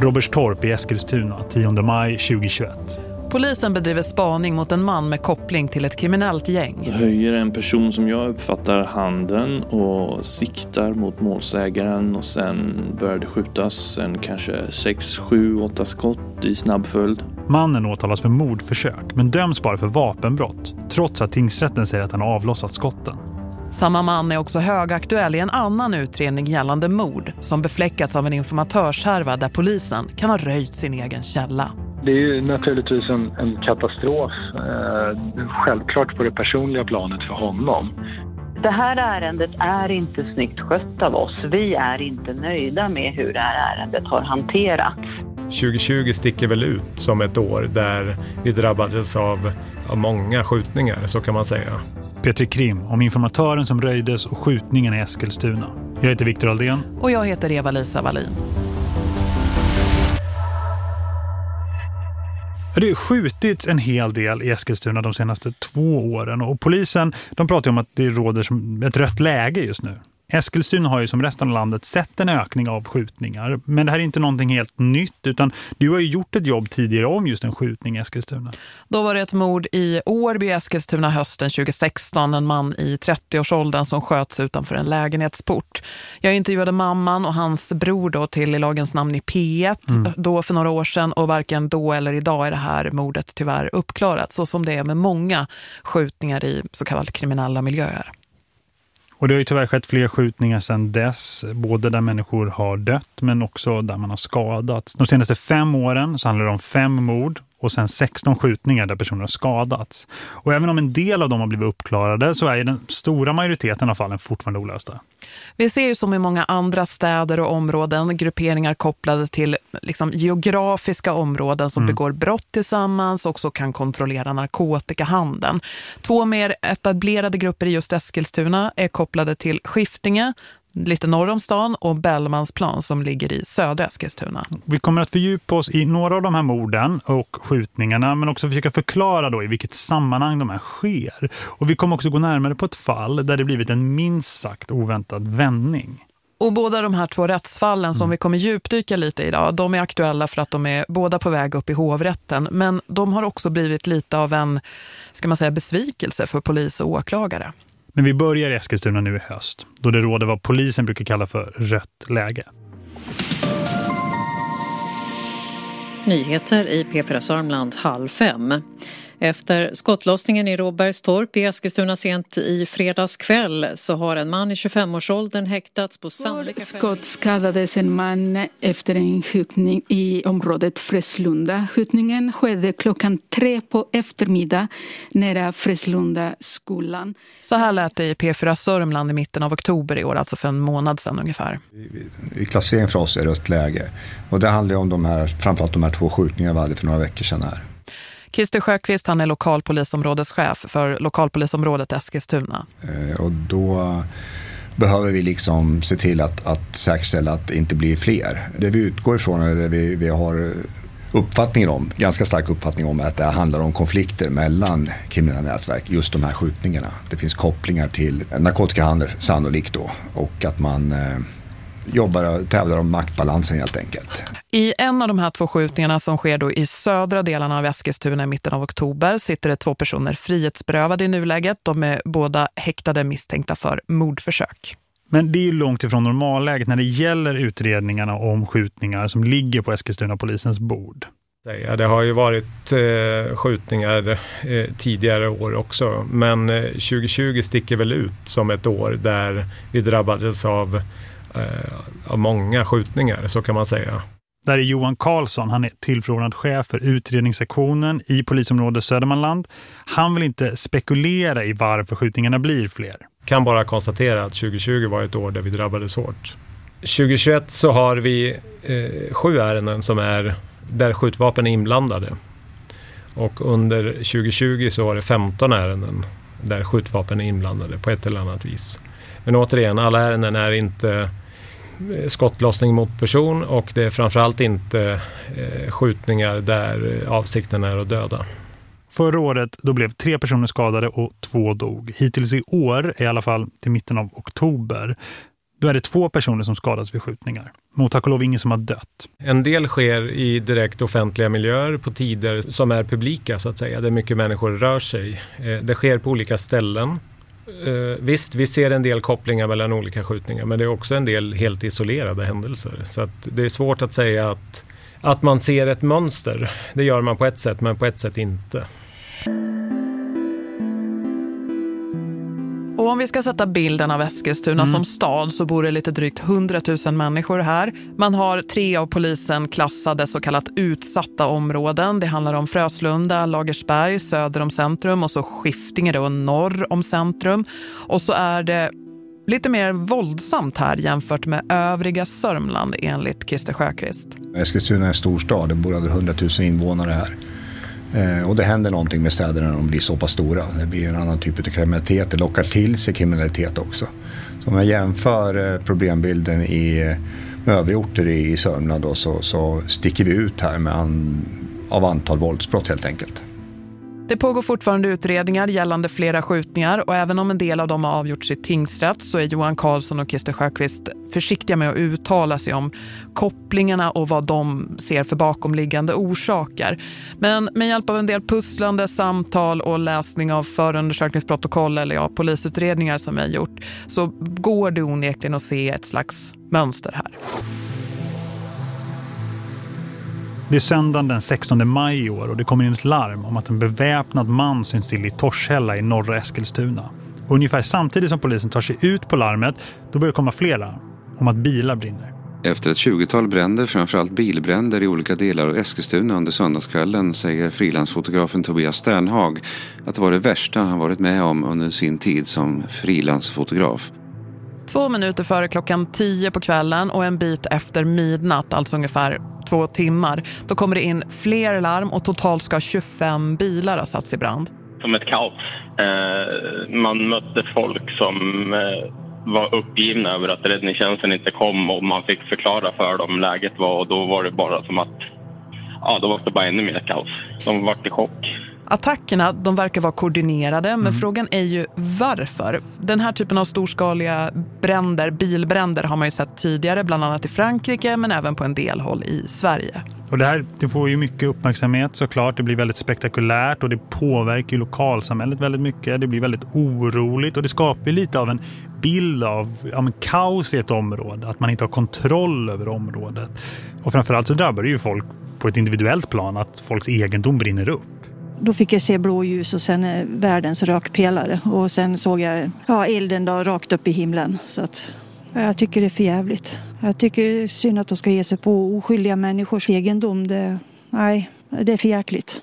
Robertstorp i Eskilstuna 10 maj 2021. Polisen bedriver spaning mot en man med koppling till ett kriminellt gäng. Höjer en person som jag uppfattar handen och siktar mot målsägaren och sen börjar det skjutas en kanske 6, 7, 8 skott i snabb följd. Mannen åtalas för mordförsök men döms bara för vapenbrott trots att tingsrätten säger att han har avlossat skotten. Samma man är också högaktuell i en annan utredning gällande mord som befläckats av en informatörshärva där polisen kan ha röjt sin egen källa. Det är ju naturligtvis en, en katastrof, eh, självklart på det personliga planet för honom. Det här ärendet är inte snyggt skött av oss. Vi är inte nöjda med hur det här ärendet har hanterats. 2020 sticker väl ut som ett år där vi drabbades av, av många skjutningar, så kan man säga. Petri Krim om informatören som röjdes och skjutningen i Eskilstuna. Jag heter Viktor Aldén. Och jag heter Eva-Lisa Wallin. Det har skjutits en hel del i Eskilstuna de senaste två åren och polisen de pratar om att det råder som ett rött läge just nu. Eskilstuna har ju som resten av landet sett en ökning av skjutningar. Men det här är inte någonting helt nytt utan du har ju gjort ett jobb tidigare om just en skjutning i Eskilstuna. Då var det ett mord i Årby, Eskilstuna hösten 2016. En man i 30-årsåldern som sköts utanför en lägenhetsport. Jag intervjuade mamman och hans bror då till i lagens namn i P1 mm. då för några år sedan. Och varken då eller idag är det här mordet tyvärr uppklarat. Så som det är med många skjutningar i så kallade kriminella miljöer. Och det har ju tyvärr skett fler skjutningar sedan dess, både där människor har dött men också där man har skadats. De senaste fem åren så handlar det om fem mord och sen 16 skjutningar där personer har skadats. Och även om en del av dem har blivit uppklarade så är den stora majoriteten av fallen fortfarande olösta. Vi ser ju som i många andra städer och områden grupperingar kopplade till liksom, geografiska områden som mm. begår brott tillsammans och också kan kontrollera narkotikahandeln. Två mer etablerade grupper i just Eskilstuna är kopplade till Skiftinge lite norr om stan och Bellmansplan som ligger i södra Eskilstuna. Vi kommer att fördjupa oss i några av de här morden och skjutningarna men också försöka förklara då i vilket sammanhang de här sker. Och vi kommer också gå närmare på ett fall där det blivit en minst sagt oväntad vändning. Och båda de här två rättsfallen som mm. vi kommer djupdyka lite idag, de är aktuella för att de är båda på väg upp i hovrätten. Men de har också blivit lite av en, ska man säga, besvikelse för polis och åklagare. Men vi börjar i Eskilstuna nu i höst, då det råder vad polisen brukar kalla för rött läge. Nyheter i P4 Sörmland halv fem. Efter skottlossningen i Råbergstorp i Eskilstuna sent i fredags kväll så har en man i 25-årsåldern häktats på sannolika skott skadades en man efter en skjutning i området Freslunda. Skjutningen skedde klockan tre på eftermiddag nära Freslunda skolan. Så här lät det i P4 Sörmland i mitten av oktober i år, alltså för en månad sedan ungefär. I klassering för oss är rött läge. Och det handlar om de här, framförallt de här två skjutningarna vi hade för några veckor sedan här. Christer Sjöqvist han är lokalpolisområdeschef för lokalpolisområdet Eskilstuna. Eh, och då behöver vi liksom se till att, att säkerställa att det inte blir fler. Det vi utgår ifrån, eller det vi, vi har uppfattningen om, ganska stark uppfattning om att det handlar om konflikter mellan kriminella nätverk, just de här skjutningarna. Det finns kopplingar till narkotikahandel sannolikt då och att man eh, jobbar och tävlar om maktbalansen helt enkelt. I en av de här två skjutningarna som sker då i södra delarna av Eskilstuna i mitten av oktober sitter det två personer frihetsberövade i nuläget. De är båda häktade misstänkta för mordförsök. Men det är ju långt ifrån normalläget när det gäller utredningarna om skjutningar som ligger på Eskilstuna polisens bord. Det har ju varit eh, skjutningar eh, tidigare år också. Men eh, 2020 sticker väl ut som ett år där vi drabbades av av många skjutningar, så kan man säga. Där är Johan Karlsson, han är tillförordnad chef för utredningssektionen i polisområdet Södermanland. Han vill inte spekulera i varför skjutningarna blir fler. Kan bara konstatera att 2020 var ett år där vi drabbades hårt. 2021 så har vi eh, sju ärenden som är där skjutvapen är inblandade. Och under 2020 så var det 15 ärenden där skjutvapen är inblandade på ett eller annat vis. Men återigen, alla ärenden är inte Eh, skottlossning mot person och det är framförallt inte eh, skjutningar där avsikten är att döda. Förra året då blev tre personer skadade och två dog. Hittills i år, i alla fall till mitten av oktober, Då är det två personer som skadas vid skjutningar. Mot tack och lov ingen som har dött. En del sker i direkt offentliga miljöer på tider som är publika så att säga, där mycket människor rör sig. Eh, det sker på olika ställen. Eh, visst, vi ser en del kopplingar mellan olika skjutningar men det är också en del helt isolerade händelser. Så att det är svårt att säga att, att man ser ett mönster. Det gör man på ett sätt men på ett sätt inte. Och om vi ska sätta bilden av Eskilstuna mm. som stad så bor det lite drygt 100 000 människor här. Man har tre av polisen klassade så kallat utsatta områden. Det handlar om Fröslunda, Lagersberg, söder om centrum och så Skiftinge då norr om centrum. Och så är det lite mer våldsamt här jämfört med övriga Sörmland enligt Christer Sjöqvist. Eskilstuna är en stor stad, det bor över 100 000 invånare här. Eh, och det händer någonting med städerna när de blir så pass stora. Det blir en annan typ av kriminalitet. Det lockar till sig kriminalitet också. Så om jag jämför eh, problembilden i, med övriga orter i Sörmland då, så, så sticker vi ut här med an, av antal våldsbrott helt enkelt. Det pågår fortfarande utredningar gällande flera skjutningar och även om en del av dem har avgjorts i tingsrätt så är Johan Karlsson och Christer Sjöqvist försiktiga med att uttala sig om kopplingarna och vad de ser för bakomliggande orsaker. Men med hjälp av en del pusslande samtal och läsning av förundersökningsprotokoll eller ja, polisutredningar som jag gjort så går det onekligen att se ett slags mönster här. Det är söndagen den 16 maj i år och det kommer in ett larm om att en beväpnad man syns till i Torshälla i norra Eskilstuna. Och ungefär samtidigt som polisen tar sig ut på larmet då börjar det komma flera larm om att bilar brinner. Efter ett 20-tal bränder, framförallt bilbränder i olika delar av Eskilstuna under söndagskvällen säger frilansfotografen Tobias Sternhag att det var det värsta han varit med om under sin tid som frilansfotograf. Två minuter före klockan tio på kvällen och en bit efter midnatt, alltså ungefär två timmar, då kommer det in fler larm och totalt ska 25 bilar ha satts i brand. Som ett kaos. Eh, man mötte folk som eh, var uppgivna över att räddningstjänsten inte kom och man fick förklara för dem läget var och då var det bara som att ja, då var det bara ännu mer kaos. De var i chock. Attackerna de verkar vara koordinerade men mm. frågan är ju varför. Den här typen av storskaliga bränder, bilbränder har man ju sett tidigare bland annat i Frankrike men även på en del håll i Sverige. Och det här det får ju mycket uppmärksamhet såklart. Det blir väldigt spektakulärt och det påverkar ju lokalsamhället väldigt mycket. Det blir väldigt oroligt och det skapar lite av en bild av ja, men, kaos i ett område. Att man inte har kontroll över området. Och framförallt så drabbar det ju folk på ett individuellt plan att folks egendom brinner upp. Då fick jag se blåljus och sen eh, världens rökpelare och sen såg jag ja, elden då, rakt upp i himlen. Så att, jag tycker det är för jävligt. Jag tycker det är synd att de ska ge sig på oskyldiga människors egendom. Det, nej, det är för jäkligt.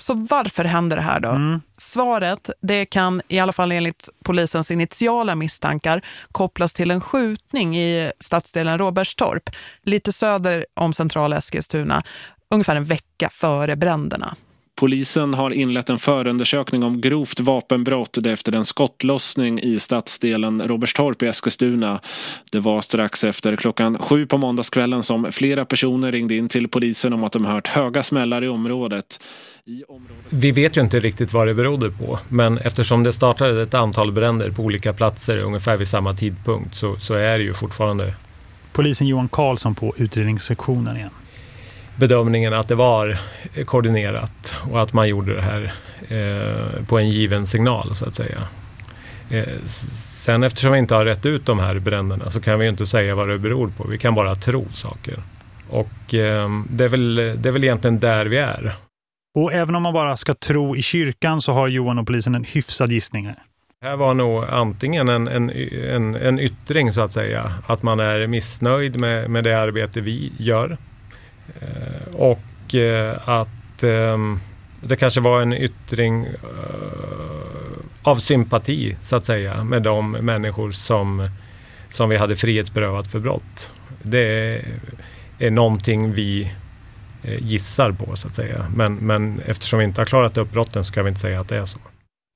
Så varför händer det här då? Mm. Svaret det kan i alla fall enligt polisens initiala misstankar kopplas till en skjutning i stadsdelen Robertstorp, lite söder om centrala Eskilstuna, ungefär en vecka före bränderna. Polisen har inlett en förundersökning om grovt vapenbrott efter en skottlossning i stadsdelen Robertstorp i Eskilstuna. Det var strax efter klockan sju på måndagskvällen som flera personer ringde in till polisen om att de hört höga smällar i området. I området... Vi vet ju inte riktigt vad det berodde på, men eftersom det startade ett antal bränder på olika platser ungefär vid samma tidpunkt så, så är det ju fortfarande... Polisen Johan Karlsson på utredningssektionen igen bedömningen att det var koordinerat och att man gjorde det här eh, på en given signal så att säga. Eh, sen eftersom vi inte har rätt ut de här bränderna så kan vi inte säga vad det beror på. Vi kan bara tro saker. Och eh, det, är väl, det är väl egentligen där vi är. Och även om man bara ska tro i kyrkan så har Johan och polisen en hyfsad gissning här. Det här var nog antingen en, en, en, en yttring så att säga. Att man är missnöjd med, med det arbete vi gör. Eh, och eh, att ehm, det kanske var en yttring eh, av sympati så att säga med de människor som, som vi hade frihetsberövat för brott. Det är någonting vi gissar på så att säga. Men, men eftersom vi inte har klarat upp brotten så kan vi inte säga att det är så.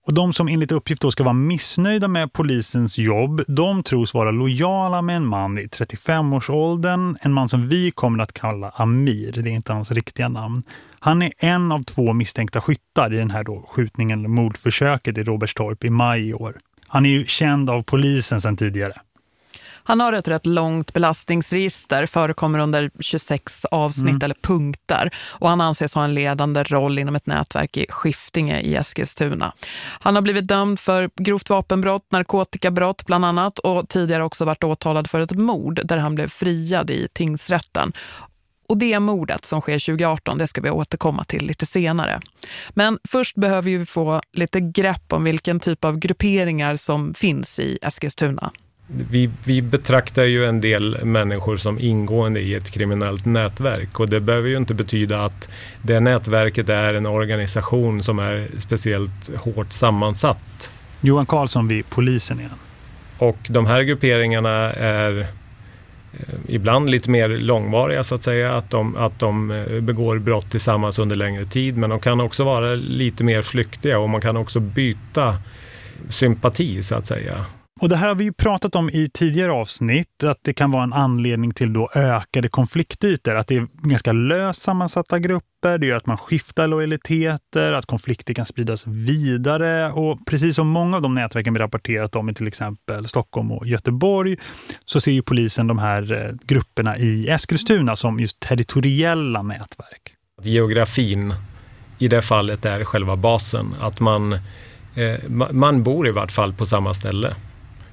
Och de som enligt uppgift då ska vara missnöjda med polisens jobb, de tros vara lojala med en man i 35-årsåldern. En man som vi kommer att kalla Amir, det är inte hans riktiga namn. Han är en av två misstänkta skyttar i den här då skjutningen eller mordförsöket i Robertstorp i maj i år. Han är ju känd av polisen sedan tidigare. Han har ett rätt långt belastningsregister, förekommer under 26 avsnitt mm. eller punkter och han anses ha en ledande roll inom ett nätverk i Skiftinge i Eskilstuna. Han har blivit dömd för grovt vapenbrott, narkotikabrott bland annat och tidigare också varit åtalad för ett mord där han blev friad i tingsrätten. Och det mordet som sker 2018, det ska vi återkomma till lite senare. Men först behöver vi få lite grepp om vilken typ av grupperingar som finns i Eskilstuna. Vi, vi, betraktar ju en del människor som ingående i ett kriminellt nätverk och det behöver ju inte betyda att det nätverket är en organisation som är speciellt hårt sammansatt. Johan Karlsson vid polisen igen. Och de här grupperingarna är eh, ibland lite mer långvariga så att säga, att de, att de eh, begår brott tillsammans under längre tid men de kan också vara lite mer flyktiga och man kan också byta sympati så att säga. Och det här har vi ju pratat om i tidigare avsnitt, att det kan vara en anledning till då ökade konfliktytor. Att det är ganska löst sammansatta grupper, det gör att man skiftar lojaliteter, att konflikter kan spridas vidare. Och precis som många av de nätverken vi rapporterat om i till exempel Stockholm och Göteborg så ser ju polisen de här eh, grupperna i Eskilstuna som just territoriella nätverk. Geografin i det fallet är själva basen, att man, eh, man bor i vart fall på samma ställe.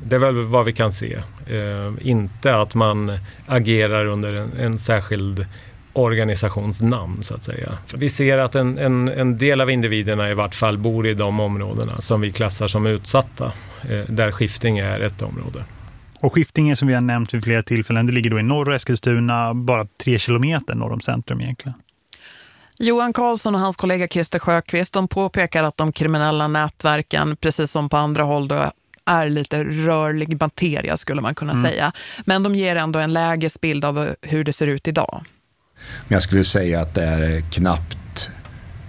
Det är väl vad vi kan se. Eh, inte att man agerar under en, en särskild organisationsnamn så att säga. Vi ser att en, en, en, del av individerna i vart fall bor i de områdena som vi klassar som utsatta. Eh, där Skifting är ett område. Och Skiftinge som vi har nämnt vid flera tillfällen, det ligger då i norra Eskilstuna, bara tre kilometer norr om centrum egentligen. Johan Karlsson och hans kollega Christer Sjöqvist de påpekar att de kriminella nätverken, precis som på andra håll, då, är lite rörlig materia skulle man kunna mm. säga. Men de ger ändå en lägesbild av hur det ser ut idag. Men jag skulle säga att det är knappt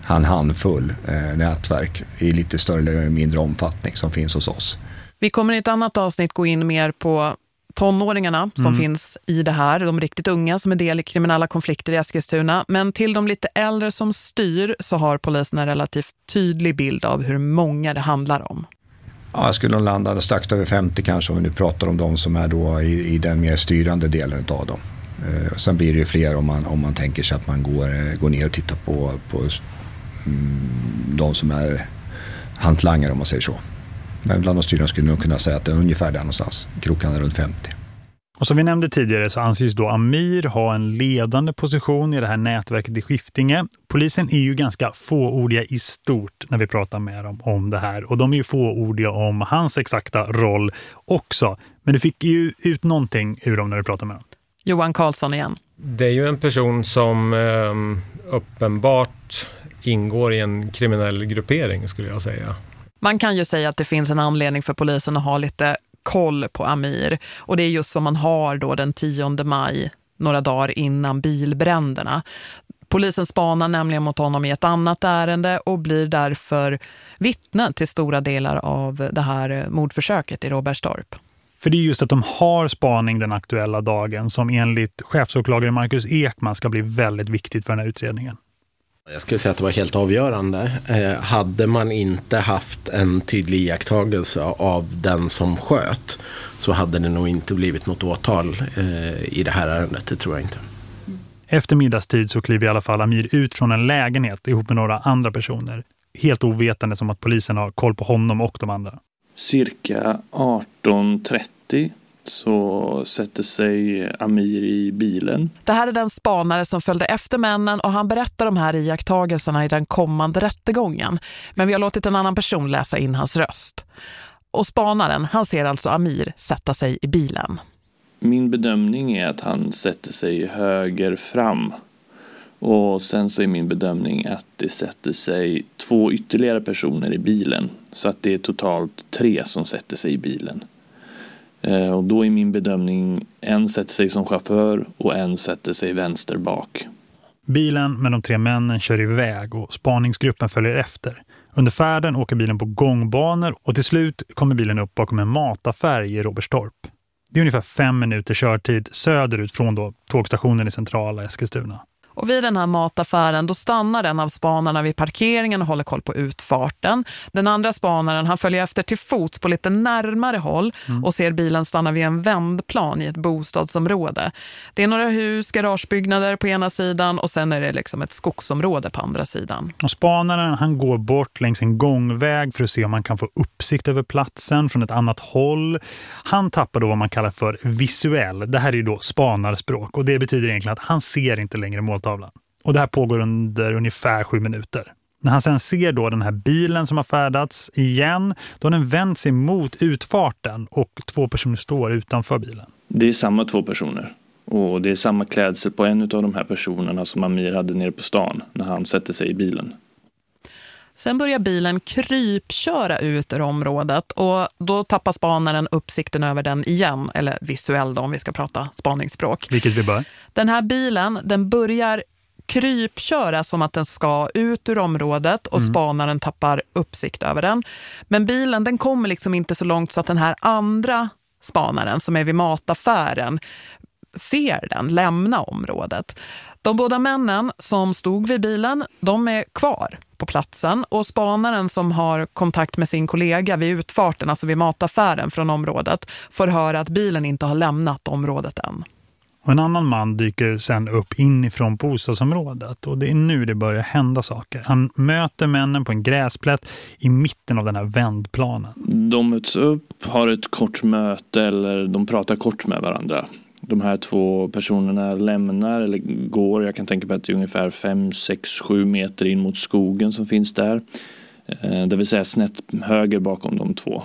en handfull eh, nätverk i lite större eller mindre omfattning som finns hos oss. Vi kommer i ett annat avsnitt gå in mer på tonåringarna som mm. finns i det här, de riktigt unga som är del i kriminella konflikter i Eskilstuna. Men till de lite äldre som styr så har polisen en relativt tydlig bild av hur många det handlar om. Ja, jag skulle nog landa strax över 50 kanske om vi nu pratar om de som är då i, i den mer styrande delen av dem. Eh, sen blir det ju fler om man, om man tänker sig att man går, eh, går ner och tittar på, på mm, de som är hantlangare om man säger så. Men bland de styrande skulle nog kunna säga att det är ungefär där någonstans, krokarna runt 50. Och som vi nämnde tidigare så anses då Amir ha en ledande position i det här nätverket i Skiftinge. Polisen är ju ganska fåordiga i stort när vi pratar med dem om det här. Och de är ju fåordiga om hans exakta roll också. Men du fick ju ut någonting ur dem när du pratade med dem. Johan Karlsson igen. Det är ju en person som eh, uppenbart ingår i en kriminell gruppering skulle jag säga. Man kan ju säga att det finns en anledning för polisen att ha lite koll på Amir. Och det är just vad man har då den 10 maj, några dagar innan bilbränderna. Polisen spanar nämligen mot honom i ett annat ärende och blir därför vittne till stora delar av det här mordförsöket i Robertstorp. För det är just att de har spaning den aktuella dagen som enligt chefsåklagare Marcus Ekman ska bli väldigt viktigt för den här utredningen. Jag skulle säga att det var helt avgörande. Eh, hade man inte haft en tydlig iakttagelse av den som sköt så hade det nog inte blivit något åtal eh, i det här ärendet, det tror jag inte. Efter middagstid så kliver i alla fall Amir ut från en lägenhet ihop med några andra personer. Helt ovetande som att polisen har koll på honom och de andra. Cirka 18.30 så sätter sig Amir i bilen. Det här är den spanare som följde efter männen och han berättar de här iakttagelserna i den kommande rättegången. Men vi har låtit en annan person läsa in hans röst. Och spanaren, han ser alltså Amir sätta sig i bilen. Min bedömning är att han sätter sig höger fram. Och sen så är min bedömning att det sätter sig två ytterligare personer i bilen. Så att det är totalt tre som sätter sig i bilen. Eh, och då är min bedömning en sätter sig som chaufför och en sätter sig vänster bak. Bilen med de tre männen kör iväg och spaningsgruppen följer efter. Under färden åker bilen på gångbanor och till slut kommer bilen upp bakom en mataffär i Robertstorp. Det är ungefär fem minuter körtid söderut från då tågstationen i centrala Eskilstuna. Och vid den här mataffären då stannar en av spanarna vid parkeringen och håller koll på utfarten. Den andra spanaren han följer efter till fots på lite närmare håll mm. och ser bilen stanna vid en vändplan i ett bostadsområde. Det är några hus, garagebyggnader på ena sidan och sen är det liksom ett skogsområde på andra sidan. Och spanaren han går bort längs en gångväg för att se om man kan få uppsikt över platsen från ett annat håll. Han tappar då vad man kallar för visuell. Det här är ju då spanarspråk och det betyder egentligen att han ser inte längre mål måltavlan. Och det här pågår under ungefär sju minuter. När han sen ser då den här bilen som har färdats igen, då har den vänt sig mot utfarten och två personer står utanför bilen. Det är samma två personer. Och det är samma klädsel på en av de här personerna som Amir hade nere på stan när han sätter sig i bilen. Sen börjar bilen krypköra ut ur området och då tappar spanaren uppsikten över den igen, eller visuell då om vi ska prata spaningsspråk. Vilket vi bör. Den här bilen, den börjar krypköra som att den ska ut ur området och mm. spanaren tappar uppsikt över den. Men bilen den kommer liksom inte så långt så att den här andra spanaren som är vid mataffären ser den lämna området. De båda männen som stod vid bilen, de är kvar på platsen och spanaren som har kontakt med sin kollega vid utfarten, alltså vid mataffären från området, får höra att bilen inte har lämnat området än. Och en annan man dyker sen upp inifrån bostadsområdet och det är nu det börjar hända saker. Han möter männen på en gräsplätt i mitten av den här vändplanen. De möts upp, har ett kort möte eller de pratar kort med varandra de här två personerna lämnar eller går, jag kan tänka mig att det är ungefär 5, 6, 7 meter in mot skogen som finns där. Eh, det vill säga snett höger bakom de två.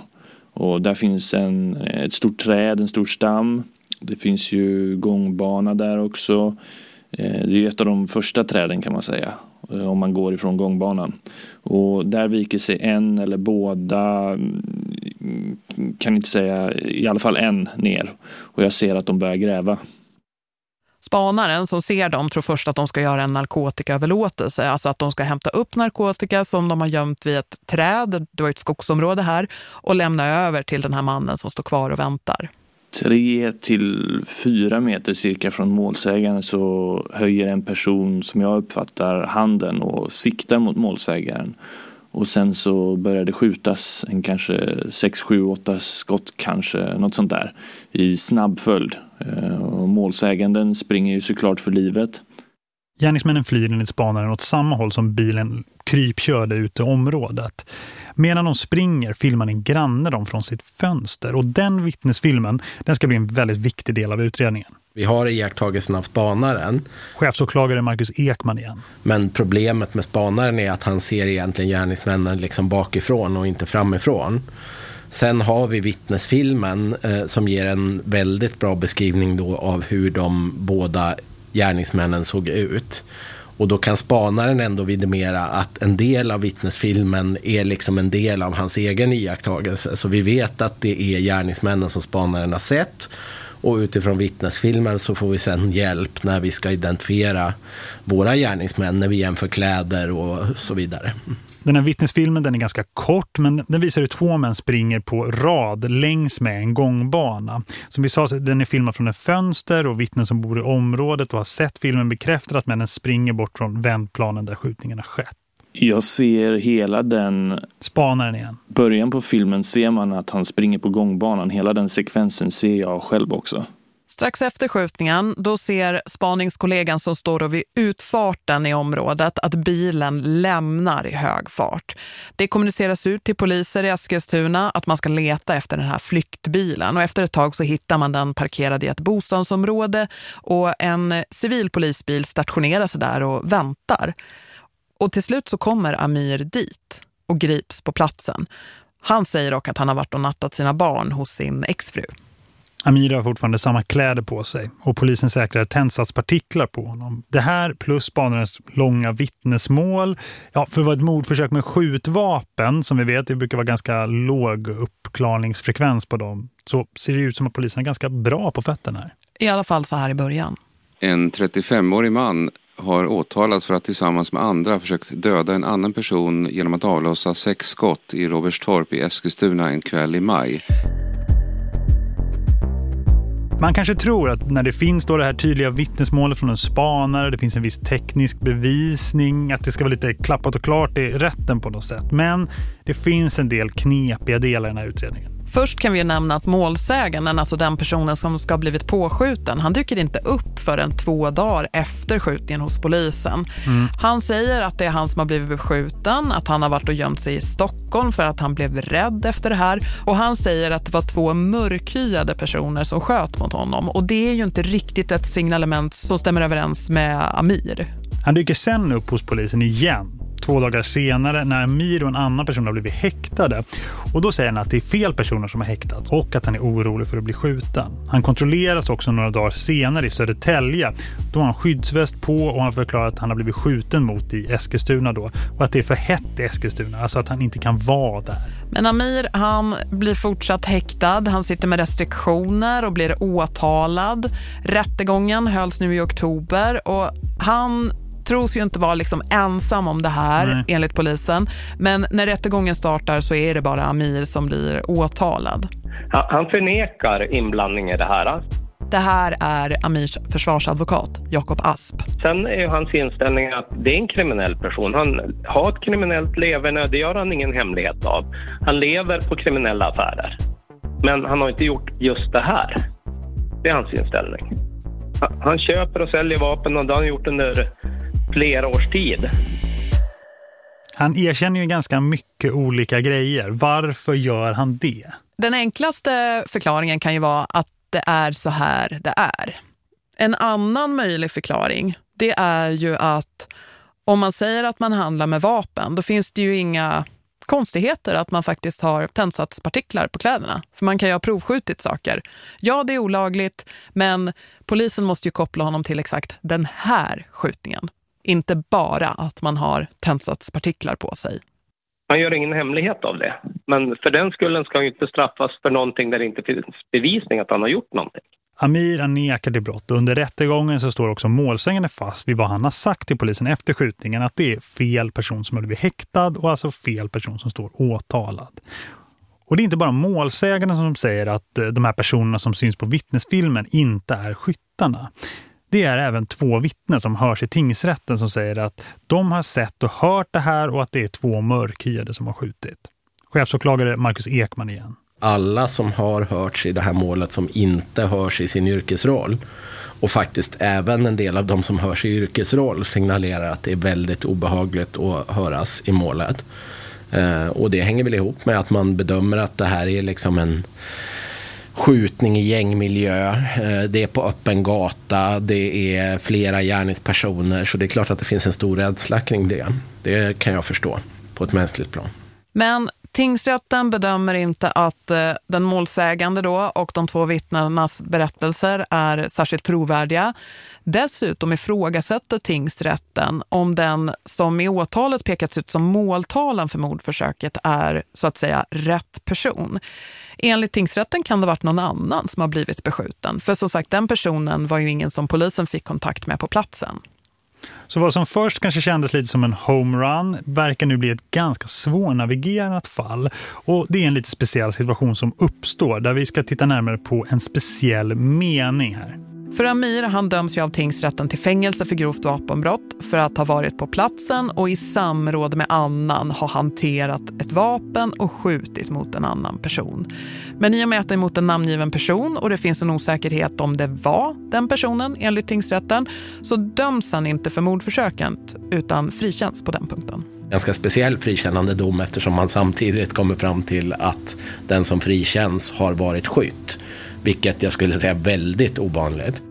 Och där finns en, ett stort träd, en stor stam. Det finns ju gångbana där också. Eh, det är ett av de första träden kan man säga. Eh, om man går ifrån gångbanan. Och där viker sig en eller båda, mm, kan inte säga, i alla fall en ner. Och jag ser att de börjar gräva. Spanaren som ser dem tror först att de ska göra en narkotikaöverlåtelse. Alltså att de ska hämta upp narkotika som de har gömt vid ett träd, det var ett skogsområde här, och lämna över till den här mannen som står kvar och väntar tre till fyra meter cirka från målsägaren så höjer en person som jag uppfattar handen och siktar mot målsägaren. Och sen så börjar det skjutas en kanske 6, 7, 8 skott kanske, något sånt där i snabb följd. Eh, och målsäganden springer ju såklart för livet. Gärningsmännen flyr enligt spanaren åt samma håll som bilen krypkörde ut i området. Medan de springer filmar en granne dem från sitt fönster och den vittnesfilmen den ska bli en väldigt viktig del av utredningen. Vi har iakttagelsen av spanaren. Chefsåklagare Marcus Ekman igen. Men problemet med spanaren är att han ser egentligen gärningsmännen liksom bakifrån och inte framifrån. Sen har vi vittnesfilmen eh, som ger en väldigt bra beskrivning då av hur de båda gärningsmännen såg ut. Och då kan spanaren ändå vidimera att en del av vittnesfilmen är liksom en del av hans egen iakttagelse. Så vi vet att det är gärningsmännen som spanaren har sett. Och utifrån vittnesfilmen så får vi sen hjälp när vi ska identifiera våra gärningsmän, när vi jämför kläder och så vidare. Den här vittnesfilmen den är ganska kort men den visar hur två män springer på rad längs med en gångbana. Som vi sa, den är filmad från ett fönster och vittnen som bor i området och har sett filmen bekräftar att männen springer bort från vändplanen där skjutningen har skett. Jag ser hela den... Spanaren igen. Början på filmen ser man att han springer på gångbanan. Hela den sekvensen ser jag själv också. Strax efter skjutningen då ser spaningskollegan som står vid utfarten i området att bilen lämnar i hög fart. Det kommuniceras ut till poliser i Eskilstuna att man ska leta efter den här flyktbilen och efter ett tag så hittar man den parkerad i ett bostadsområde och en civil polisbil stationerar sig där och väntar. Och till slut så kommer Amir dit och grips på platsen. Han säger dock att han har varit och nattat sina barn hos sin exfru. Amir har fortfarande samma kläder på sig och polisen säkrar tändsatspartiklar på honom. Det här plus spanarens långa vittnesmål. Ja, för vara ett mordförsök med skjutvapen som vi vet, det brukar vara ganska låg uppklarningsfrekvens på dem. Så ser det ut som att polisen är ganska bra på fötterna här. I alla fall så här i början. En 35-årig man har åtalats för att tillsammans med andra försökt döda en annan person genom att avlossa sex skott i Robertstorp i Eskilstuna en kväll i maj. Man kanske tror att när det finns då det här tydliga vittnesmålet från en spanare, det finns en viss teknisk bevisning, att det ska vara lite klappat och klart i rätten på något sätt. Men det finns en del knepiga delar i den här utredningen. Först kan vi nämna att målsäganden, alltså den personen som ska ha blivit påskjuten, han dyker inte upp förrän två dagar efter skjutningen hos polisen. Mm. Han säger att det är han som har blivit beskjuten, att han har varit och gömt sig i Stockholm för att han blev rädd efter det här. Och han säger att det var två mörkhyade personer som sköt mot honom. Och det är ju inte riktigt ett signalement som stämmer överens med Amir. Han dyker sen upp hos polisen igen två dagar senare när Amir och en annan person har blivit häktade. Och då säger han att det är fel personer som har häktats och att han är orolig för att bli skjuten. Han kontrolleras också några dagar senare i Södertälje. Då har han skyddsväst på och han förklarar att han har blivit skjuten mot i Eskilstuna då. Och att det är för hett i Eskilstuna, alltså att han inte kan vara där. Men Amir, han blir fortsatt häktad. Han sitter med restriktioner och blir åtalad. Rättegången hölls nu i oktober och han tros ju inte vara liksom ensam om det här Nej. enligt polisen. Men när rättegången startar så är det bara Amir som blir åtalad. Han förnekar inblandning i det här. Det här är Amirs försvarsadvokat, Jakob Asp. Sen är hans inställning att det är en kriminell person. Han har ett kriminellt leverne, det gör han ingen hemlighet av. Han lever på kriminella affärer. Men han har inte gjort just det här. Det är hans inställning. Han köper och säljer vapen och det har han gjort under flera års tid. Han erkänner ju ganska mycket olika grejer. Varför gör han det? Den enklaste förklaringen kan ju vara att det är så här det är. En annan möjlig förklaring det är ju att om man säger att man handlar med vapen då finns det ju inga konstigheter att man faktiskt har tändsatspartiklar på kläderna. För man kan ju ha provskjutit saker. Ja, det är olagligt men polisen måste ju koppla honom till exakt den här skjutningen. Inte bara att man har tändsatspartiklar på sig. Man gör ingen hemlighet av det. Men för den skullen ska han ju inte straffas för någonting där det inte finns bevisning att han har gjort någonting. Amir är nekad i brott och under rättegången så står också målsägande fast vid vad han har sagt till polisen efter skjutningen att det är fel person som har blivit häktad och alltså fel person som står åtalad. Och det är inte bara målsägande som säger att eh, de här personerna som syns på vittnesfilmen inte är skyttarna. Det är även två vittnen som hörs i tingsrätten som säger att de har sett och hört det här och att det är två mörkhyade som har skjutit. Chefsåklagare Marcus Ekman igen. Alla som har hörts i det här målet som inte hörs i sin yrkesroll och faktiskt även en del av de som hörs i yrkesroll signalerar att det är väldigt obehagligt att höras i målet. Eh, och det hänger väl ihop med att man bedömer att det här är liksom en skjutning i gängmiljö, eh, det är på öppen gata, det är flera gärningspersoner. Så det är klart att det finns en stor rädsla kring det. Det kan jag förstå på ett mänskligt plan. Men tingsrätten bedömer inte att eh, den målsägande då och de två vittnenas berättelser är särskilt trovärdiga. Dessutom ifrågasätter tingsrätten om den som i åtalet pekats ut som måltalen för mordförsöket är så att säga rätt person. Enligt tingsrätten kan det ha varit någon annan som har blivit beskjuten. För som sagt, den personen var ju ingen som polisen fick kontakt med på platsen. Så vad som först kanske kändes lite som en homerun verkar nu bli ett ganska svårnavigerat fall. Och det är en lite speciell situation som uppstår där vi ska titta närmare på en speciell mening här. För Amir han döms ju av tingsrätten till fängelse för grovt vapenbrott för att ha varit på platsen och i samråd med annan ha hanterat ett vapen och skjutit mot en annan person. Men i och med att det är mot en namngiven person och det finns en osäkerhet om det var den personen enligt tingsrätten så döms han inte för mordförsöket utan frikänns på den punkten ganska speciell frikännande dom eftersom man samtidigt kommer fram till att den som frikänns har varit skytt. Vilket jag skulle säga är väldigt ovanligt.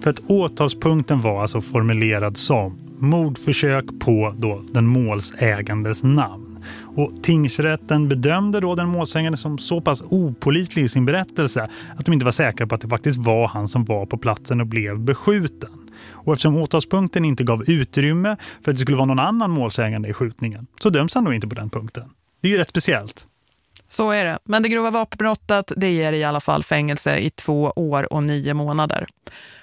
För att åtalspunkten var alltså formulerad som mordförsök på då den målsägandes namn. Och tingsrätten bedömde då den målsägande som så pass opolitlig i sin berättelse att de inte var säkra på att det faktiskt var han som var på platsen och blev beskjuten. Och eftersom åtalspunkten inte gav utrymme för att det skulle vara någon annan målsägande i skjutningen så döms han då inte på den punkten. Det är ju rätt speciellt. Så är det. Men det grova vapenbrottet det ger i alla fall fängelse i två år och nio månader.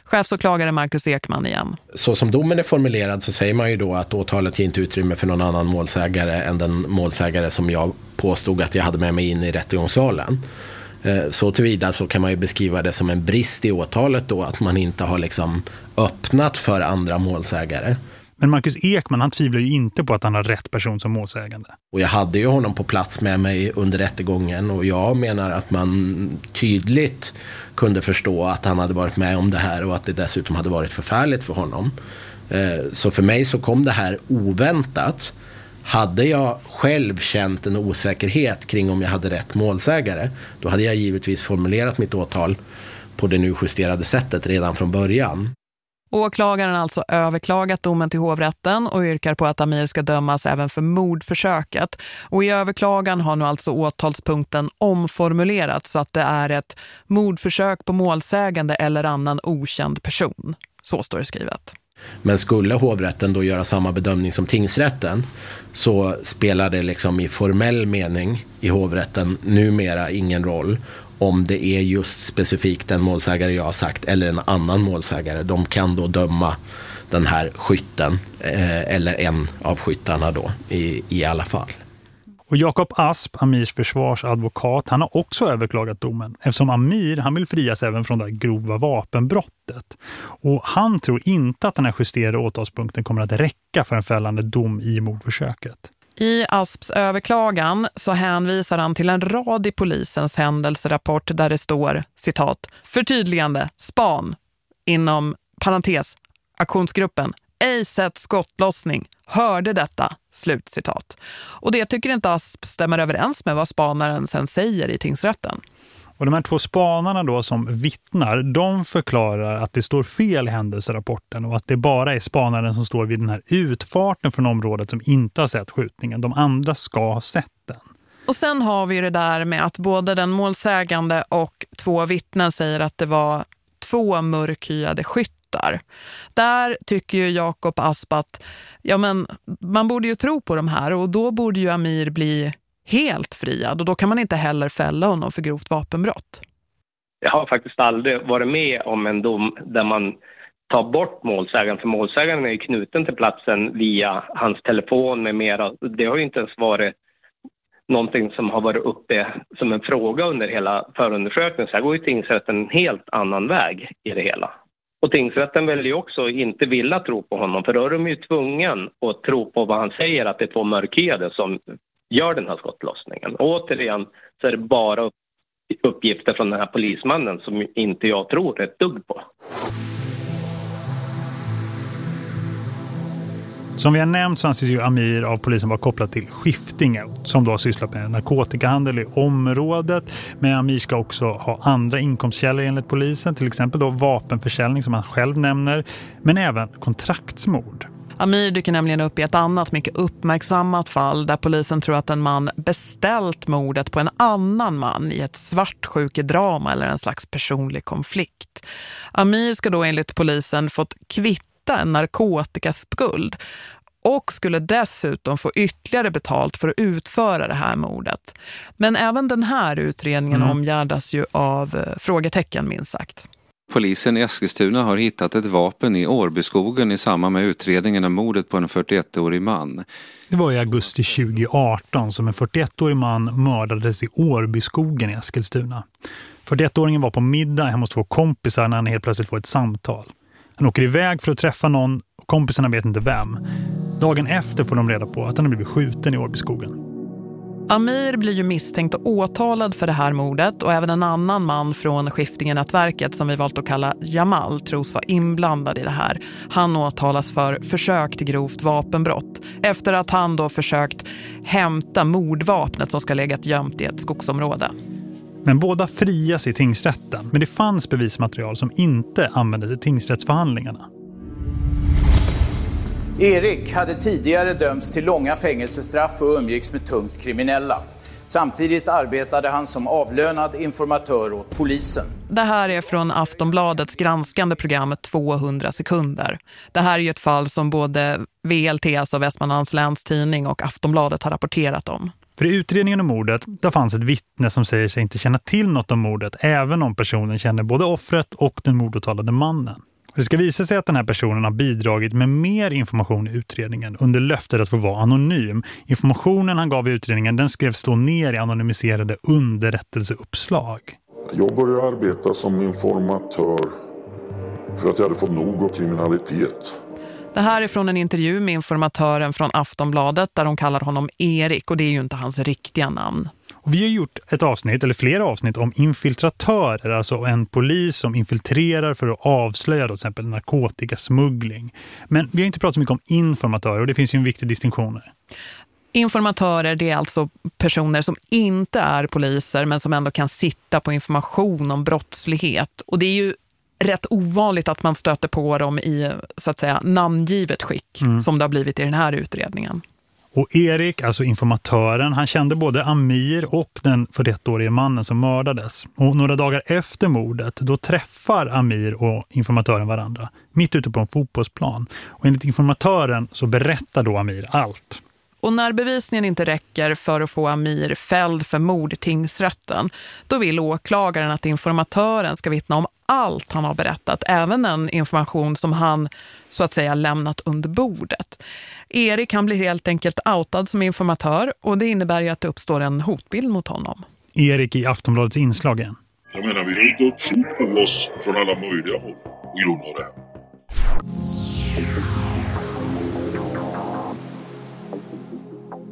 Chefsåklagare Marcus Ekman igen. Så som domen är formulerad så säger man ju då att åtalet ger inte utrymme för någon annan målsägare än den målsägare som jag påstod att jag hade med mig in i rättegångssalen. Eh, så tillvida så kan man ju beskriva det som en brist i åtalet då att man inte har liksom öppnat för andra målsägare. Men Marcus Ekman han tvivlar ju inte på att han har rätt person som målsägande. Och jag hade ju honom på plats med mig under rättegången och jag menar att man tydligt kunde förstå att han hade varit med om det här och att det dessutom hade varit förfärligt för honom. Eh, så för mig så kom det här oväntat. Hade jag själv känt en osäkerhet kring om jag hade rätt målsägare, då hade jag givetvis formulerat mitt åtal på det nu justerade sättet redan från början. Åklagaren har alltså överklagat domen till hovrätten och yrkar på att Amir ska dömas även för mordförsöket. Och i överklagan har nu alltså åtalspunkten omformulerats så att det är ett mordförsök på målsägande eller annan okänd person. Så står det skrivet. Men skulle hovrätten då göra samma bedömning som tingsrätten så spelar det liksom i formell mening i hovrätten numera ingen roll om det är just specifikt den målsägare jag har sagt eller en annan målsägare. De kan då döma den här skytten eh, eller en av skyttarna då i, i alla fall. Och Jakob Asp, Amirs försvarsadvokat, han har också överklagat domen eftersom Amir han vill frias även från det grova vapenbrottet. Och han tror inte att den här justerade åtalspunkten kommer att räcka för en fällande dom i mordförsöket. I Asps överklagan så hänvisar han till en rad i polisens händelserapport där det står, citat, förtydligande, span, inom parentes, aktionsgruppen, ej sett skottlossning, hörde detta, slutcitat. Och det tycker inte Asp stämmer överens med vad spanaren sen säger i tingsrätten. Och de här två spanarna då som vittnar, de förklarar att det står fel i händelserapporten och att det bara är spanaren som står vid den här utfarten från området som inte har sett skjutningen. De andra ska ha sett den. Och sen har vi det där med att både den målsägande och två vittnen säger att det var två mörkhyade skyttar. Där tycker ju Jakob Asp att ja men, man borde ju tro på de här och då borde ju Amir bli helt friad och då kan man inte heller fälla honom för grovt vapenbrott. Jag har faktiskt aldrig varit med om en dom där man tar bort målsägaren, för målsägaren är ju knuten till platsen via hans telefon med mera. Det har ju inte ens varit någonting som har varit uppe som en fråga under hela förundersökningen. Så här går ju tingsrätten en helt annan väg i det hela. Och tingsrätten väljer ju också inte vilja tro på honom, för då är de ju tvungen att tro på vad han säger, att det är två mörkhyade som gör den här skottlossningen. Och återigen så är det bara uppgifter från den här polismannen som inte jag tror ett dugg på. Som vi har nämnt så anses ju Amir av polisen vara kopplad till Skiftinge som då har sysslat med narkotikahandel i området. Men Amir ska också ha andra inkomstkällor enligt polisen, till exempel då vapenförsäljning som han själv nämner, men även kontraktsmord. Amir dyker nämligen upp i ett annat mycket uppmärksammat fall där polisen tror att en man beställt mordet på en annan man i ett svartsjukedrama eller en slags personlig konflikt. Amir ska då enligt polisen fått kvitta en narkotikaskuld och skulle dessutom få ytterligare betalt för att utföra det här mordet. Men även den här utredningen mm. omgärdas ju av eh, frågetecken minst sagt. Polisen i Eskilstuna har hittat ett vapen i Årbyskogen i samband med utredningen av mordet på en 41-årig man. Det var i augusti 2018 som en 41-årig man mördades i Årbyskogen i Eskilstuna. 41-åringen var på middag hemma hos två kompisar när han helt plötsligt får ett samtal. Han åker iväg för att träffa någon och kompisarna vet inte vem. Dagen efter får de reda på att han har blivit skjuten i Årbyskogen. Amir blir ju misstänkt och åtalad för det här mordet och även en annan man från Skiftingenätverket som vi valt att kalla Jamal tros vara inblandad i det här. Han åtalas för försök till grovt vapenbrott efter att han då försökt hämta mordvapnet som ska legat gömt i ett skogsområde. Men båda frias i tingsrätten, men det fanns bevismaterial som inte användes i tingsrättsförhandlingarna. Erik hade tidigare dömts till långa fängelsestraff och umgicks med tungt kriminella. Samtidigt arbetade han som avlönad informatör åt polisen. Det här är från Aftonbladets granskande program 200 sekunder. Det här är ett fall som både VLT, alltså Västmanlands läns tidning och Aftonbladet har rapporterat om. För i utredningen om mordet där fanns ett vittne som säger sig inte känna till något om mordet även om personen känner både offret och den mordåtalade mannen. Det ska visa sig att den här personen har bidragit med mer information i utredningen under löftet att få vara anonym. Informationen han gav i utredningen den skrevs då ner i anonymiserade underrättelseuppslag. Jag började arbeta som informatör för att jag hade fått nog av kriminalitet. Det här är från en intervju med informatören från Aftonbladet där de kallar honom Erik och det är ju inte hans riktiga namn. Vi har gjort ett avsnitt, eller flera avsnitt, om infiltratörer, alltså en polis som infiltrerar för att avslöja till exempel narkotikasmuggling. Men vi har inte pratat så mycket om informatörer och det finns ju en viktig distinktion här. Informatörer det är alltså personer som inte är poliser men som ändå kan sitta på information om brottslighet. Och det är ju rätt ovanligt att man stöter på dem i så att säga namngivet skick mm. som det har blivit i den här utredningen. Och Erik, alltså informatören, han kände både Amir och den 41-årige mannen som mördades. Och några dagar efter mordet, då träffar Amir och informatören varandra. Mitt ute på en fotbollsplan. Och enligt informatören så berättar då Amir allt. Och när bevisningen inte räcker för att få Amir fälld för mord i tingsrätten, då vill åklagaren att informatören ska vittna om allt han har berättat, även den information som han så att säga lämnat under bordet. Erik han blir helt enkelt outad som informatör och det innebär ju att det uppstår en hotbild mot honom. Erik i Aftonbladets inslag igen. Jag menar, vi har inte upp på oss från alla möjliga håll på grund av det här.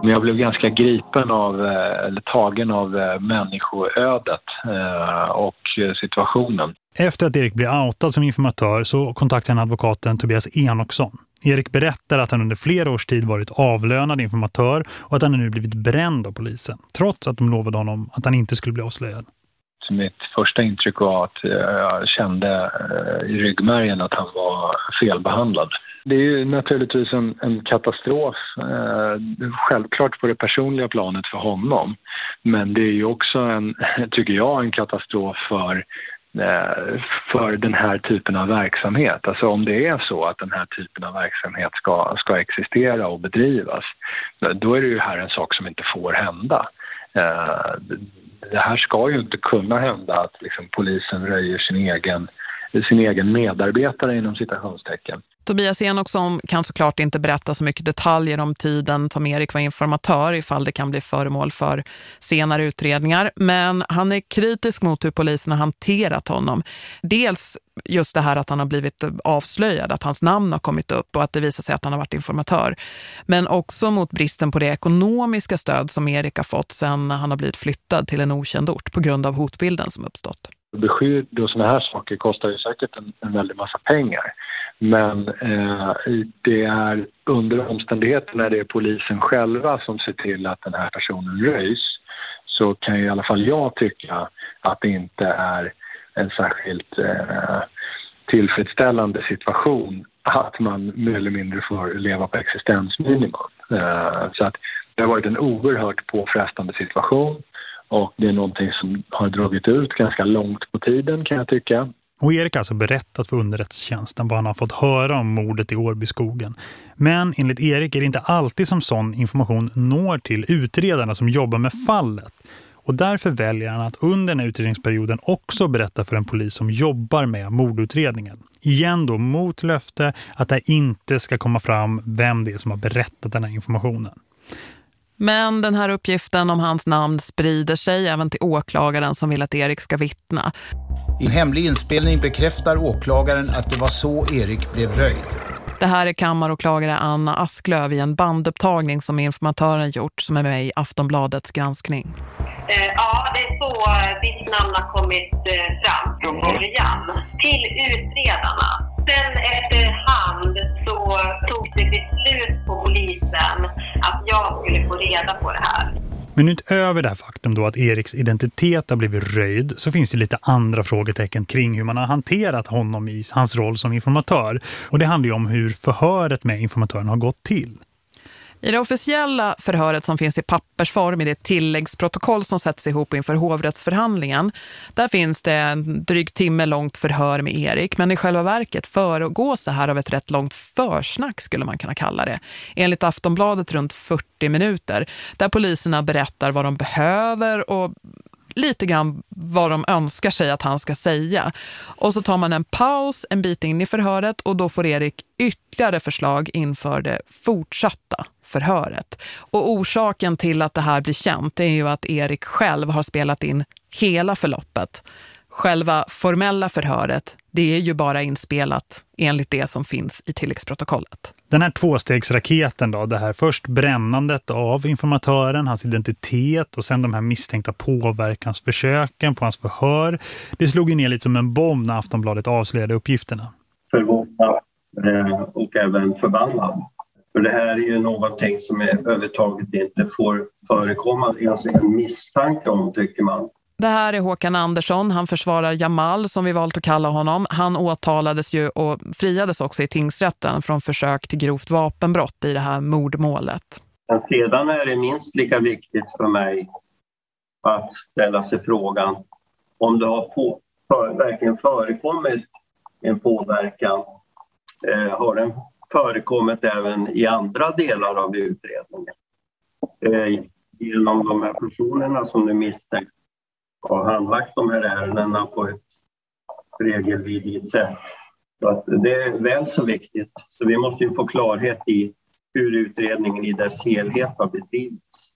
Men jag blev ganska gripen av, eh, eller tagen av eh, människoödet eh, och situationen. Efter att Erik blir outad som informatör så kontaktar han advokaten Tobias Enoksson. Erik berättar att han under flera års tid varit avlönad informatör och att han nu blivit bränd av polisen. Trots att de lovade honom att han inte skulle bli avslöjad. Mitt första intryck var att jag kände i ryggmärgen att han var felbehandlad. Det är ju naturligtvis en, en katastrof, eh, självklart på det personliga planet för honom. Men det är ju också, en, tycker jag, en katastrof för eh, för den här typen av verksamhet. Alltså om det är så att den här typen av verksamhet ska, ska existera och bedrivas, då är det ju här en sak som inte får hända. Eh, det här ska ju inte kunna hända att liksom polisen röjer sin egen, sin egen medarbetare inom citationstecken. Tobias Enoksson kan såklart inte berätta så mycket detaljer om tiden som Erik var informatör ifall det kan bli föremål för senare utredningar. Men han är kritisk mot hur polisen har hanterat honom. Dels just det här att han har blivit avslöjad, att hans namn har kommit upp och att det visar sig att han har varit informatör. Men också mot bristen på det ekonomiska stöd som Erik har fått sedan han har blivit flyttad till en okänd ort på grund av hotbilden som uppstått. Beskydd och sådana här saker kostar ju säkert en, en väldig massa pengar. Men eh, det är under omständigheterna... när det är polisen själva som ser till att den här personen röjs så kan ju i alla fall jag tycka att det inte är en särskilt eh, tillfredsställande situation att man mer eller mindre får leva på existensminimum. Eh, så att det har varit en oerhört påfrestande situation och det är någonting som har dragit ut ganska långt på tiden kan jag tycka. Och Erik har alltså berättat för underrättelsetjänsten vad han har fått höra om mordet i Årbyskogen. Men enligt Erik är det inte alltid som sån information når till utredarna som jobbar med fallet. Och därför väljer han att under den här utredningsperioden också berätta för en polis som jobbar med mordutredningen. Igen då mot löfte att det inte ska komma fram vem det är som har berättat den här informationen. Men den här uppgiften om hans namn sprider sig även till åklagaren som vill att Erik ska vittna. I en hemlig inspelning bekräftar åklagaren att det var så Erik blev röjd. Det här är kammaråklagare Anna Asklöv i en bandupptagning som informatören gjort som är med i Aftonbladets granskning. Eh, ja, det är så ditt namn har kommit eh, fram från början till utredarna. Sen efterhand så tog det beslut på polisen att jag skulle få reda på det här. Men utöver det här faktum då att Eriks identitet har blivit röjd så finns det lite andra frågetecken kring hur man har hanterat honom i hans roll som informatör. Och det handlar ju om hur förhöret med informatören har gått till. I det officiella förhöret som finns i pappersform i det tilläggsprotokoll som sätts ihop inför hovrättsförhandlingen, där finns det en dryg timme långt förhör med Erik. Men i själva verket föregås det här av ett rätt långt försnack skulle man kunna kalla det. Enligt Aftonbladet runt 40 minuter, där poliserna berättar vad de behöver och lite grann vad de önskar sig att han ska säga. Och så tar man en paus en bit in i förhöret och då får Erik ytterligare förslag inför det fortsatta förhöret. Och orsaken till att det här blir känt är ju att Erik själv har spelat in hela förloppet. Själva formella förhöret, det är ju bara inspelat enligt det som finns i tilläggsprotokollet. Den här tvåstegsraketen då, det här först brännandet av informatören, hans identitet och sen de här misstänkta påverkansförsöken på hans förhör. Det slog ju ner lite som en bomb när Aftonbladet avslöjade uppgifterna. Förvånad eh, och även förbannad. För det här är ju någonting som är överhuvudtaget inte får förekomma ens en misstanke om tycker man. Det här är Håkan Andersson, han försvarar Jamal som vi valt att kalla honom. Han åtalades ju och friades också i tingsrätten från försök till grovt vapenbrott i det här mordmålet. Men sedan är det minst lika viktigt för mig att ställa sig frågan om det har på, för, verkligen förekommit en påverkan. Eh, har den förekommit även i andra delar av utredningen? Eh, genom de här personerna som nu misstänks ha handlagt de här ärendena på ett regelvidrigt sätt. Så att det är väl så viktigt. Så vi måste ju få klarhet i hur utredningen i dess helhet har bedrivits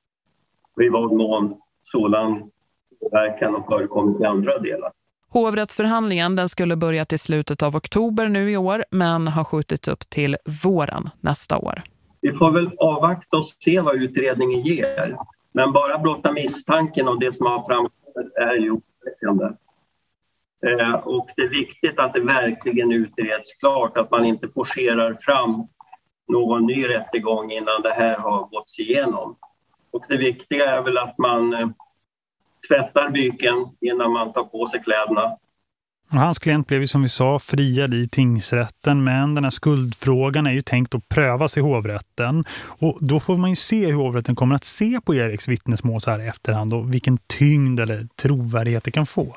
och i vad mån sådan påverkan har förekommit i andra delar. Hovrättsförhandlingen den skulle börja till slutet av oktober nu i år men har skjutits upp till våren nästa år. Vi får väl avvakta och se vad utredningen ger. Men bara blotta misstanken om det som har framkommit är ju oroväckande. Eh, och det är viktigt att det verkligen utreds klart, att man inte forcerar fram någon ny rättegång innan det här har gått igenom. Och det viktiga är väl att man eh, tvättar byken innan man tar på sig kläderna. Och hans klient blev ju som vi sa friad i tingsrätten men den här skuldfrågan är ju tänkt att prövas i hovrätten. Och då får man ju se hur hovrätten kommer att se på Eriks vittnesmål så här i efterhand och vilken tyngd eller trovärdighet det kan få.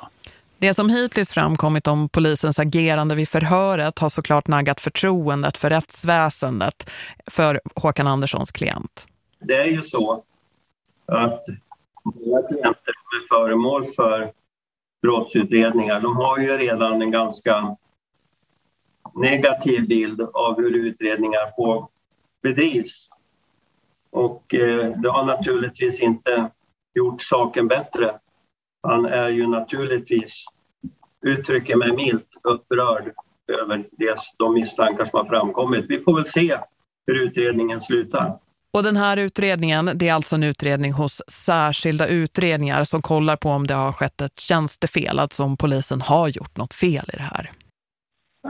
Det som hittills framkommit om polisens agerande vid förhöret har såklart naggat förtroendet för rättsväsendet för Håkan Anderssons klient. Det är ju så att många klienter är föremål för brottsutredningar, de har ju redan en ganska negativ bild av hur utredningar på bedrivs. Och eh, det har naturligtvis inte gjort saken bättre. Han är ju naturligtvis, uttrycker mig milt, upprörd över de misstankar som har framkommit. Vi får väl se hur utredningen slutar. Och den här utredningen, det är alltså en utredning hos särskilda utredningar som kollar på om det har skett ett tjänstefel, alltså om polisen har gjort något fel i det här.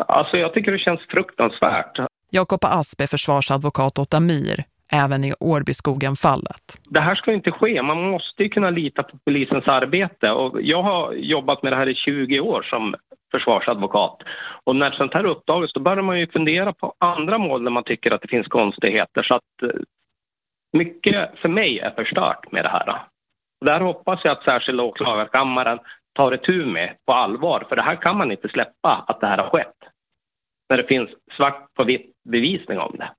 Alltså jag tycker det känns fruktansvärt. Jakob Asp är försvarsadvokat åt Amir, även i Årbyskogen-fallet. Det här ska inte ske. Man måste kunna lita på polisens arbete. Och jag har jobbat med det här i 20 år som försvarsadvokat. Och när sånt här uppdagas då börjar man ju fundera på andra mål när man tycker att det finns konstigheter. Så att eh, mycket för mig är förstört med det här. Och där hoppas jag att särskilda åklagarkammaren tar itu med på allvar. För det här kan man inte släppa att det här har skett. När det finns svart på vitt bevisning om det.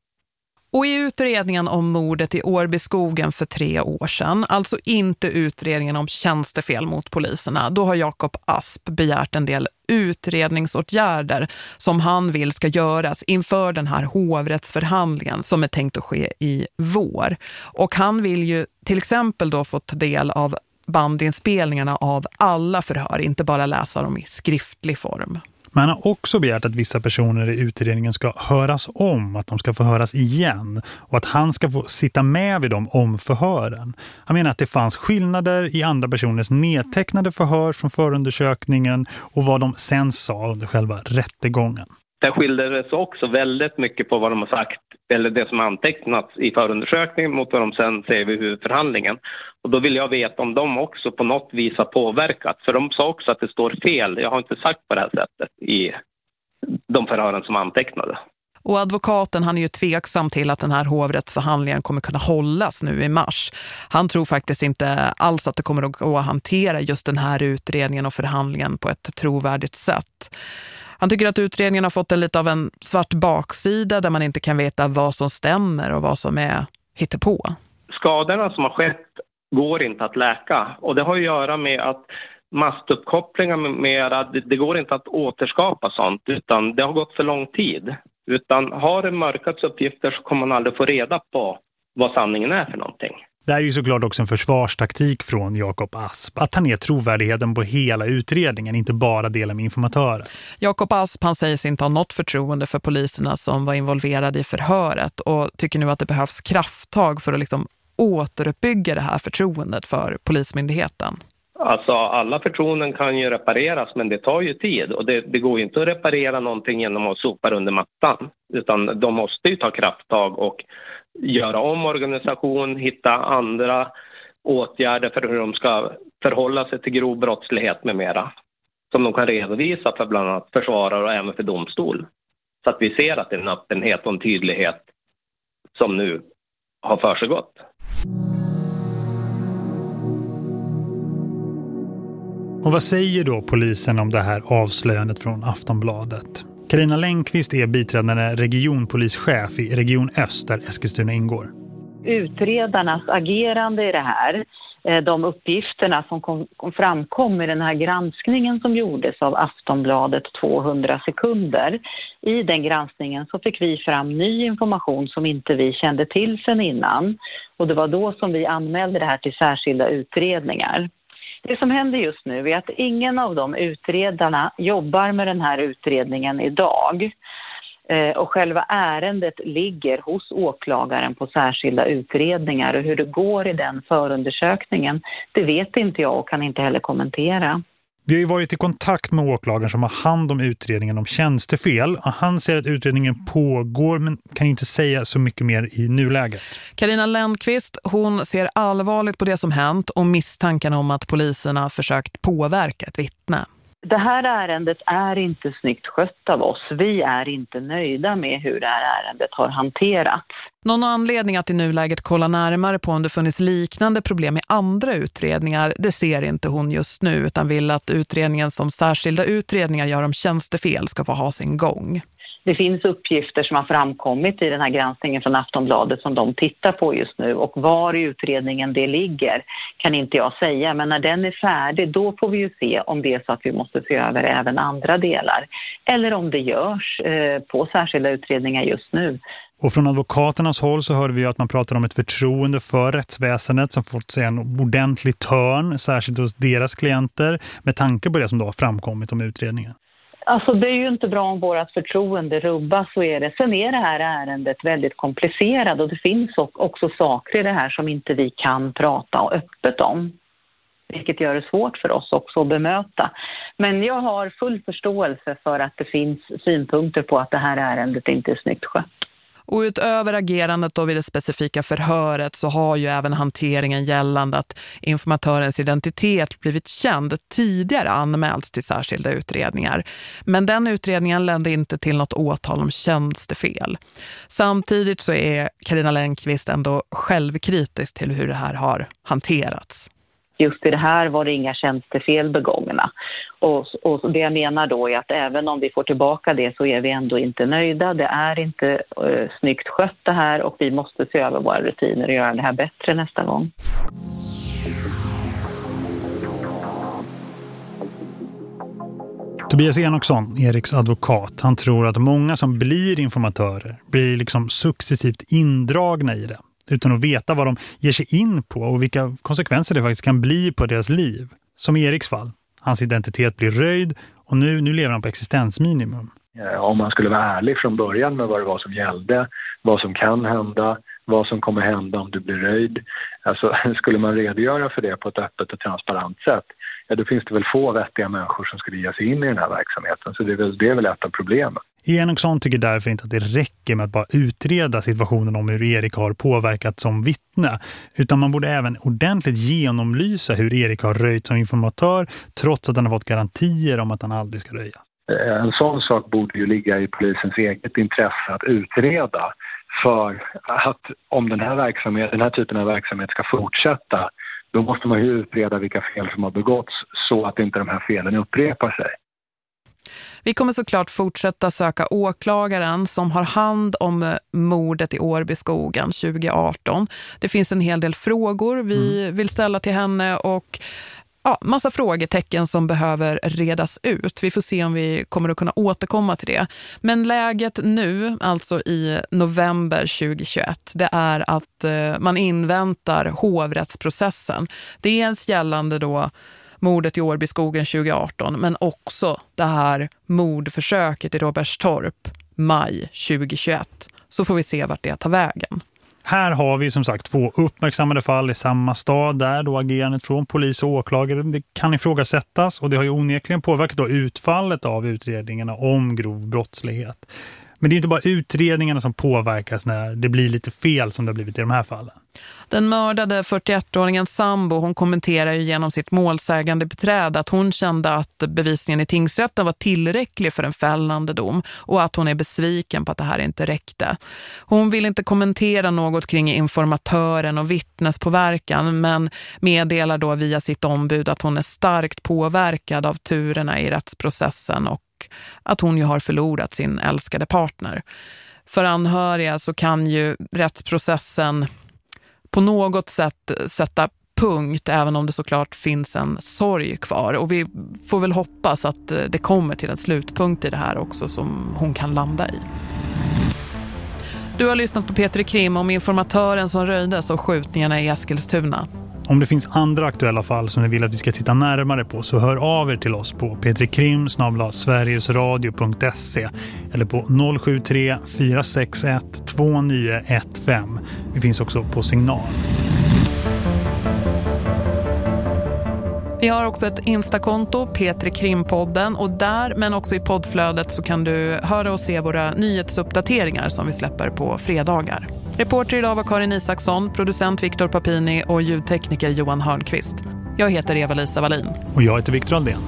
Och i utredningen om mordet i Årbyskogen för tre år sedan, alltså inte utredningen om tjänstefel mot poliserna, då har Jakob Asp begärt en del utredningsåtgärder som han vill ska göras inför den här hovrättsförhandlingen som är tänkt att ske i vår. Och han vill ju till exempel då få ta del av bandinspelningarna av alla förhör, inte bara läsa dem i skriftlig form. Men han har också begärt att vissa personer i utredningen ska höras om, att de ska få höras igen och att han ska få sitta med vid de omförhören. Han menar att det fanns skillnader i andra personers nedtecknade förhör från förundersökningen och vad de sen sa under själva rättegången. Det skiljer sig också väldigt mycket på vad de har sagt eller det som antecknats i förundersökningen mot vad de sen säger vid huvudförhandlingen. Och då vill jag veta om de också på något vis har påverkat. För de sa också att det står fel. Jag har inte sagt på det här sättet i de förhören som antecknade. Och advokaten han är ju tveksam till att den här hovrättsförhandlingen kommer kunna hållas nu i mars. Han tror faktiskt inte alls att det kommer att gå att hantera just den här utredningen och förhandlingen på ett trovärdigt sätt. Han tycker att utredningen har fått en lite av en svart baksida där man inte kan veta vad som stämmer och vad som är hittepå. Skadorna som har skett går inte att läka. Och det har att göra med att mastuppkopplingar med mera, det, det går inte att återskapa sånt utan det har gått för lång tid. Utan har det mörkats uppgifter så kommer man aldrig få reda på vad sanningen är för någonting. Det här är ju såklart också en försvarstaktik från Jakob Asp. Att ta ner trovärdigheten på hela utredningen, inte bara dela med informatörer. Jakob Asp han säger sig inte ha något förtroende för poliserna som var involverade i förhöret och tycker nu att det behövs krafttag för att liksom återuppbygga det här förtroendet för polismyndigheten. Alltså alla förtroenden kan ju repareras men det tar ju tid och det, det går ju inte att reparera någonting genom att sopa under mattan utan de måste ju ta krafttag och göra om organisation, hitta andra åtgärder för hur de ska förhålla sig till grov brottslighet med mera. Som de kan redovisa för bland annat försvarare och även för domstol. Så att vi ser att det är en öppenhet och en tydlighet som nu har försiggått. Och vad säger då polisen om det här avslöjandet från Aftonbladet? Karina Länkvist är biträdande regionpolischef i Region Öst där Eskilstuna ingår. Utredarnas agerande i det här, eh, de uppgifterna som kom, framkom i den här granskningen som gjordes av Aftonbladet 200 sekunder. I den granskningen så fick vi fram ny information som inte vi kände till sedan innan. Och det var då som vi anmälde det här till särskilda utredningar. Det som händer just nu är att ingen av de utredarna jobbar med den här utredningen idag. Eh, och själva ärendet ligger hos åklagaren på särskilda utredningar och hur det går i den förundersökningen, det vet inte jag och kan inte heller kommentera. Vi har ju varit i kontakt med åklagaren som har hand om utredningen om tjänstefel. Han säger att utredningen pågår men kan inte säga så mycket mer i nuläget. Karina Lendqvist, hon ser allvarligt på det som hänt och misstanken om att poliserna försökt påverka ett vittne. Det här ärendet är inte snyggt skött av oss. Vi är inte nöjda med hur det här ärendet har hanterats. Någon anledning att i nuläget kolla närmare på om det funnits liknande problem i andra utredningar, det ser inte hon just nu utan vill att utredningen som särskilda utredningar gör om tjänstefel ska få ha sin gång. Det finns uppgifter som har framkommit i den här granskningen från Aftonbladet som de tittar på just nu och var i utredningen det ligger kan inte jag säga men när den är färdig då får vi ju se om det är så att vi måste se över även andra delar eller om det görs eh, på särskilda utredningar just nu. Och från advokaternas håll så hörde vi att man pratar om ett förtroende för rättsväsendet som fått sig en ordentlig törn, särskilt hos deras klienter, med tanke på det som då har framkommit om utredningen. Alltså det är ju inte bra om vårt förtroende rubbas, så är det. Sen är det här ärendet väldigt komplicerat och det finns också saker i det här som inte vi kan prata öppet om. Vilket gör det svårt för oss också att bemöta. Men jag har full förståelse för att det finns synpunkter på att det här ärendet inte är snyggt skött. Och utöver agerandet då vid det specifika förhöret så har ju även hanteringen gällande att informatörens identitet blivit känd tidigare anmälts till särskilda utredningar. Men den utredningen lände inte till något åtal om tjänstefel. Samtidigt så är Karina Lenkvist ändå självkritisk till hur det här har hanterats just i det här var det inga tjänstefel begångna. Och, och det jag menar då är att även om vi får tillbaka det så är vi ändå inte nöjda. Det är inte eh, snyggt skött det här och vi måste se över våra rutiner och göra det här bättre nästa gång. Tobias Enoksson, Eriks advokat, han tror att många som blir informatörer blir liksom successivt indragna i det utan att veta vad de ger sig in på och vilka konsekvenser det faktiskt kan bli på deras liv. Som i Eriks fall. Hans identitet blir röjd och nu, nu lever han på existensminimum. Om man skulle vara ärlig från början med vad det var som gällde, vad som kan hända, vad som kommer hända om du blir röjd. Alltså, skulle man redogöra för det på ett öppet och transparent sätt, ja, då finns det väl få vettiga människor som skulle ge sig in i den här verksamheten. Så det är väl, det är väl ett av problemen. Enoksson tycker därför inte att det räcker med att bara utreda situationen om hur Erik har påverkat som vittne. Utan man borde även ordentligt genomlysa hur Erik har röjt som informatör trots att han har fått garantier om att han aldrig ska röjas. En sån sak borde ju ligga i polisens eget intresse att utreda för att om den här, verksamhet, den här typen av verksamhet ska fortsätta då måste man ju utreda vilka fel som har begåtts så att inte de här felen upprepar sig. Vi kommer såklart fortsätta söka åklagaren som har hand om mordet i Årbyskogen 2018. Det finns en hel del frågor vi mm. vill ställa till henne och ja, massa frågetecken som behöver redas ut. Vi får se om vi kommer att kunna återkomma till det. Men läget nu, alltså i november 2021, det är att eh, man inväntar hovrättsprocessen. Dels gällande då mordet i Årbyskogen 2018 men också det här mordförsöket i Robertstorp maj 2021. Så får vi se vart det tar vägen. Här har vi som sagt två uppmärksammade fall i samma stad där då agerandet från polis och åklagare det kan ifrågasättas och det har ju onekligen påverkat då utfallet av utredningarna om grov brottslighet. Men det är inte bara utredningarna som påverkas när det blir lite fel som det har blivit i de här fallen. Den mördade 41-åringen Sambo hon kommenterar ju genom sitt målsägande beträd att hon kände att bevisningen i tingsrätten var tillräcklig för en fällande dom och att hon är besviken på att det här inte räckte. Hon vill inte kommentera något kring informatören och vittnespåverkan men meddelar då via sitt ombud att hon är starkt påverkad av turerna i rättsprocessen och att hon ju har förlorat sin älskade partner. För anhöriga så kan ju rättsprocessen på något sätt sätta punkt även om det såklart finns en sorg kvar. Och vi får väl hoppas att eh, det kommer till en slutpunkt i det här också som hon kan landa i. Du har lyssnat på Peter Krim om informatören som röjdes av skjutningarna i Eskilstuna. Om det finns andra aktuella fall som ni vill att vi ska titta närmare på så hör av er till oss på petrikrim sverigesradio.se eller på 073 461 2915. Vi finns också på signal. Vi har också ett Instakonto, Petri Krimpodden och där men också i poddflödet så kan du höra och se våra nyhetsuppdateringar som vi släpper på fredagar. Reporter idag var Karin Isaksson, producent Viktor Papini och ljudtekniker Johan Hörnqvist. Jag heter Eva-Lisa Wallin. Och jag heter Viktor Aldén.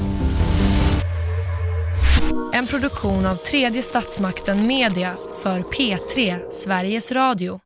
En produktion av tredje statsmakten Media för P3 Sveriges Radio.